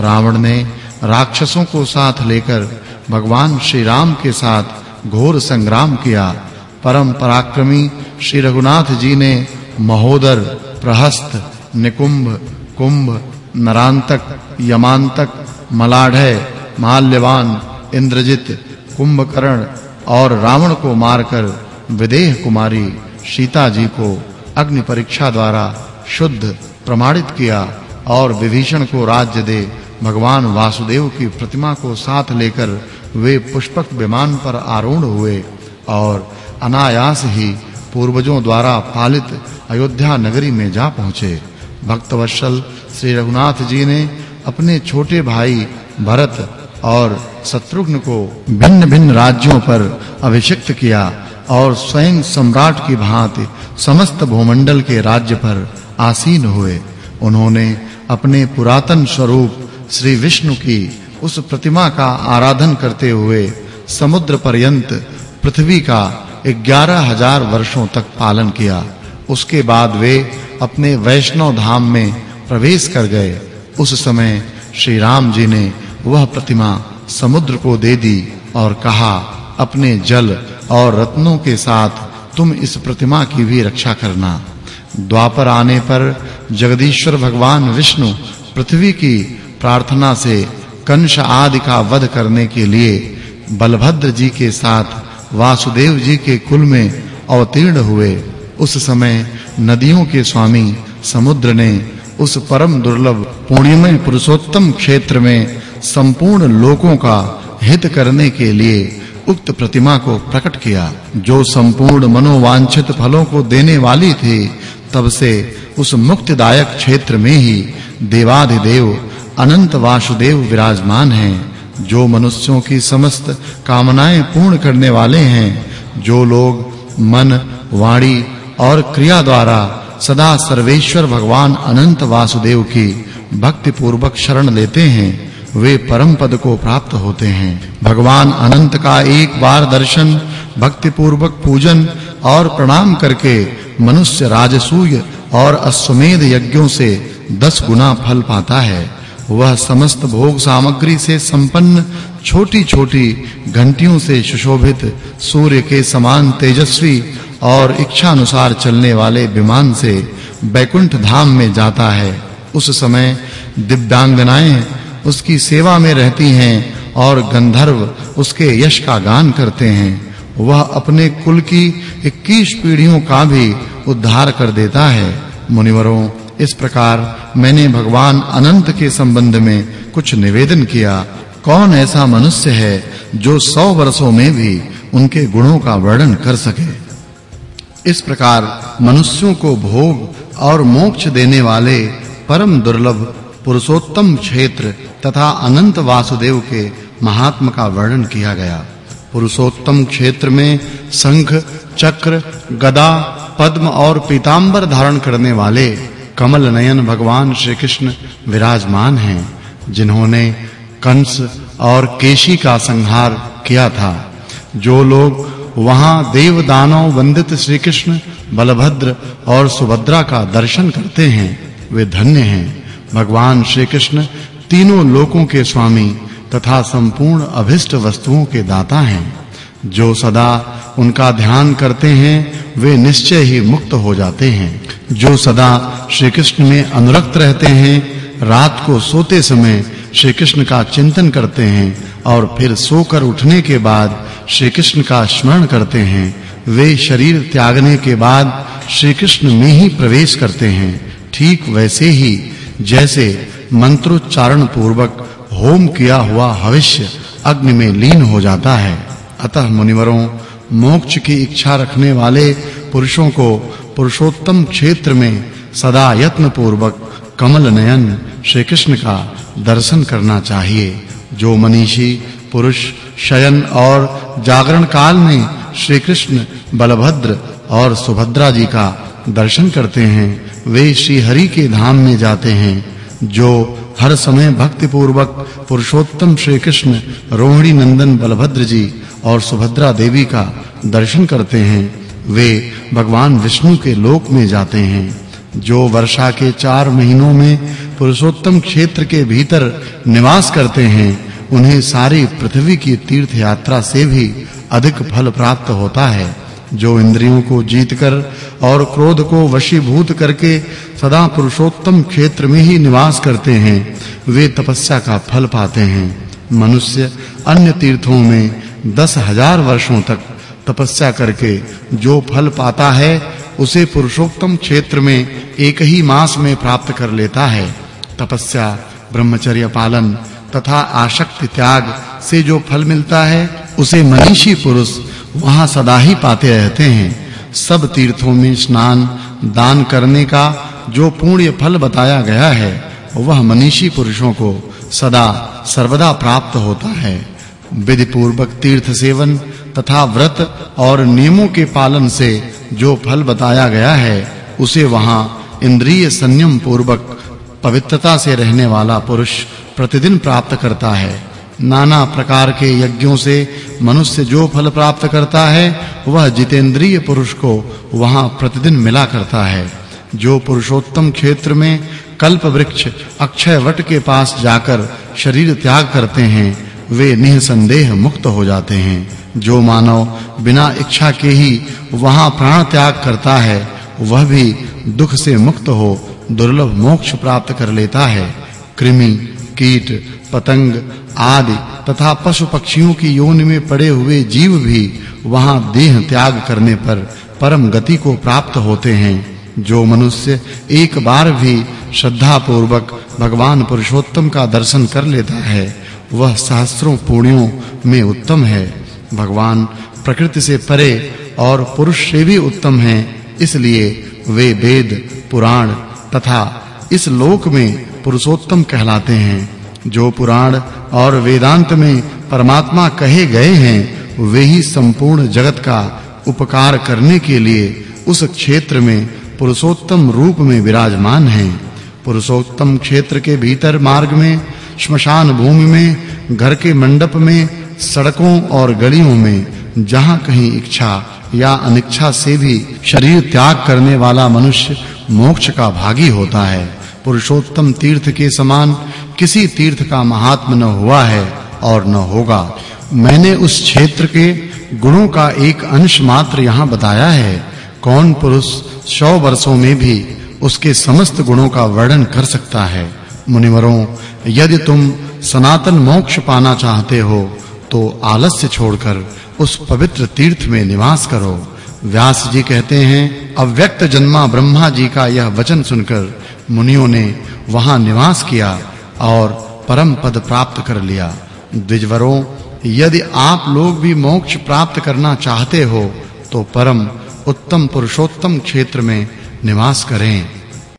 रावण ने राक्षसों को साथ लेकर भगवान श्री राम के साथ घोर संग्राम किया। परम पराक्रमी श्री रघुनाथ जी ने महोदर, प्रहस्त, निकुंभ, कुंभ, नरांतक, यमांतक, मलाढ़य, माल्यवान, इंद्रजित, कुंभकर्ण और रावण को मारकर विदेह कुमारी सीता जी को अग्नि परीक्षा द्वारा शुद्ध प्रमाणित किया और विभीषण को राज्य दे भगवान वासुदेव की प्रतिमा को साथ लेकर वे पुष्पक विमान पर आरूढ़ हुए और अनायास ही पूर्वजों द्वारा पालित अयोध्या नगरी में जा पहुँचे। भक्तवत्सल श्री रघुनाथ जी ने अपने छोटे भाई भरत और शत्रुघ्न को भिन्न-भिन्न राज्यों पर अभिषिक्त किया और स्वयं सम्राट की भांति समस्त भूमंडल के राज्य पर आसीन हुए। उन्होंने अपने पुरातन स्वरूप श्री विष्णु की उस प्रतिमा का आराधन करते हुए समुद्र पर्यंत पृथ्वी का 11000 वर्षों तक पालन किया। उसके बाद वे अपने वैष्णव धाम में प्रवेश कर गए। उस समय श्री राम जी ने वह प्रतिमा समुद्र को दे दी और कहा, अपने जल और रत्नों के साथ तुम इस प्रतिमा की भी रक्षा करना। द्वापर आने पर जगदीश्वर भगवान विष्णु पृथ्वी की प्रार्थना से कंस आदि का वध करने के लिए बलभद्र जी के साथ वासुदेव जी के कुल में अवतीर्ण हुए। उस समय नदियों के स्वामी समुद्र ने उस परम दुर्लभ पुण्यमय पुरुषोत्तम क्षेत्र में संपूर्ण लोकों का हित करने के लिए उक्त प्रतिमा को प्रकट किया। जो संपूर्ण मनोवांछित फलों को देने वाली थी, तब से उस मुक्तिदायक क्षेत्र में ही देवाधिदेव अनंत वासुदेव विराजमान हैं, जो मनुष्यों की समस्त कामनाएँ पूर्ण करने वाले हैं, जो लोग मन, वाणी और क्रिया द्वारा सदा सर्वेश्वर भगवान अनंत वासुदेव की भक्ति पूर्वक शरण लेते हैं, वे परम पद को प्राप्त होते हैं। भगवान अनंत का एक बार दर्शन भक्ति पूर्वक पूजन और प्रणाम करके मनुष्य राजसूय और अश्वमेध यज्ञों से दस गुना फल पाता है। वह समस्त भोग सामग्री से संपन्न छोटी-छोटी घंटियों से सुशोभित सूर्य के समान तेजस्वी और इच्छा अनुसार चलने वाले विमान से बैकुंठ धाम में जाता है। उस समय दिव्यांगनाएँ उसकी सेवा में रहती हैं और गंधर्व उसके यश का गान करते हैं। वह अपने कुल की 21 पीढ़ियों का भी उद्धार कर देता है। मुनिवरों इस प्रकार मैंने भगवान अनंत के संबंध में कुछ निवेदन किया, कौन ऐसा मनुष्य है जो 100 वर्षों में भी उनके गुणों का वर्णन कर सके? इस प्रकार मनुष्यों को भोग और मोक्ष देने वाले परम दुर्लभ पुरुषोत्तम क्षेत्र तथा अनंत वासुदेव के महात्म का वर्णन किया गया। पुरुषोत्तम क्षेत्र में शंख, चक्र, गदा, पद्म और पीतांबर धारण करने वाले कमल नयन भगवान श्री कृष्ण विराजमान हैं, जिन्होंने कंस और केशी का संहार किया था। जो लोग वहाँ देव दानव वंदित श्री कृष्ण बलभद्र और सुभद्रा का दर्शन करते हैं, वे धन्य हैं। भगवान श्री कृष्ण तीनों लोकों के स्वामी तथा संपूर्ण अभिष्ट वस्तुओं के दाता हैं। जो सदा उनका ध्यान करते हैं, वे निश्चय ही मुक्त हो जाते हैं। जो सदा श्री कृष्ण में अनुरक्त रहते हैं, रात को सोते समय श्री कृष्ण का चिंतन करते हैं और फिर सोकर उठने के बाद श्री कृष्ण का स्मरण करते हैं। वे शरीर त्यागने के बाद श्री कृष्ण में ही प्रवेश करते हैं। ठीक वैसे ही जैसे मंत्रोच्चारण पूर्वक होम किया हुआ हविष्य अग्नि में लीन हो जाता है। अतः मुनिवरों, मोक्ष की इच्छा रखने वाले पुरुषों को पुरुषोत्तम क्षेत्र में सदा यत्न पूर्वक कमल नयन श्री कृष्ण का दर्शन करना चाहिए। जो मनीषी, पुरुष, शयन और जागरण काल में श्री कृष्ण बलभद्र और सुभद्रा जी का दर्शन करते हैं, वे श्री हरि के धाम में जाते हैं। जो हर समय भक्ति पूर्वक पुरुषोत्तम श्री कृष्ण रोहिणी नंदन, बलभद्र जी और सुभद्रा देवी का दर्शन करते हैं, वे भगवान विष्णु के लोक में जाते हैं, जो वर्षा के चार महीनों में पुरुषोत्तम क्षेत्र के भीतर निवास करते हैं, उन्हें सारी पृथ्वी की तीर्थ यात्रा से भी अधिक फल प्राप्त होता है, जो इंद्रियों को जीतकर और क्रोध को वशीभूत करके सदा पुरुषोत्तम क्षेत्र में ही निवास करते हैं, वे तपस्या का फल पाते हैं। मनुष्य अन्य तीर्थों में दस हज़ार वर्षों तक तपस्या करके जो फल पाता है, उसे पुरुषोत्तम क्षेत्र में एक ही मास में प्राप्त कर लेता है। तपस्या, ब्रह्मचर्य पालन तथा आसक्ति त्याग से जो फल मिलता है, उसे मनीषी पुरुष वहाँ सदा ही पाते रहते हैं। सब तीर्थों में स्नान, दान करने का जो पुण्य फल बताया गया है, वह मनीषी पुरुषों को सदा सर्वदा प्राप्त होता है। विधि पूर्वक तीर्थ सेवन तथा व्रत और नियमों के पालन से जो फल बताया गया है, उसे वहाँ इंद्रिय संयम पूर्वक पवित्रता से रहने वाला पुरुष प्रतिदिन प्राप्त करता है। नाना प्रकार के यज्ञों से मनुष्य जो फल प्राप्त करता है, वह जितेंद्रिय पुरुष को वहाँ प्रतिदिन मिला करता है। जो पुरुषोत्तम क्षेत्र में कल्प वृक्ष अक्षय वट के पास जाकर शरीर त्याग करते हैं वे निसंदेह मुक्त हो जाते हैं। जो मानव बिना इच्छा के ही वहाँ प्राण त्याग करता है, वह भी दुख से मुक्त हो, दुर्लभ मोक्ष प्राप्त कर लेता है। कृमि, कीट, पतंग आदि तथा पशु पक्षियों की योनि में पड़े हुए जीव भी वहाँ देह त्याग करने पर परम गति को प्राप्त होते हैं। जो मनुष्य एक बार भी श्रद्धा पूर्वक भगवान पुरुषोत्तम का दर्शन कर लेता है वह सहस्त्रों पुण्यों में उत्तम है। भगवान प्रकृति से परे और पुरुष से भी उत्तम हैं, इसलिए वे वेद, पुराण तथा इस लोक में पुरुषोत्तम कहलाते हैं। जो पुराण और वेदांत में परमात्मा कहे गए हैं, वे ही संपूर्ण जगत का उपकार करने के लिए उस क्षेत्र में पुरुषोत्तम रूप में विराजमान हैं। पुरुषोत्तम क्षेत्र के भीतर मार्ग में श्मशान भूमि में, घर के मंडप में, सड़कों और गलियों में, जहाँ कहीं इच्छा या अनिच्छा से भी शरीर त्याग करने वाला मनुष्य मोक्ष का भागी होता है। पुरुषोत्तम तीर्थ के समान किसी तीर्थ का महात्म न हुआ है और न होगा। मैंने उस क्षेत्र के गुणों का एक अंश मात्र यहाँ बताया है। कौन पुरुष 100 वर्षों में भी उसके समस्त गुणों का वर्णन कर सकता है? मुनिवरों, यदि तुम सनातन मोक्ष पाना चाहते हो तो आलस्य छोड़कर उस पवित्र तीर्थ में निवास करो। व्यास जी कहते हैं, अव्यक्त जन्मा ब्रह्मा जी का यह वचन सुनकर मुनियों ने वहाँ निवास किया और परम पद प्राप्त कर लिया। द्विजवरों, यदि आप लोग भी मोक्ष प्राप्त करना चाहते हो तो परम उत्तम पुरुषोत्तम क्षेत्र में निवास करें।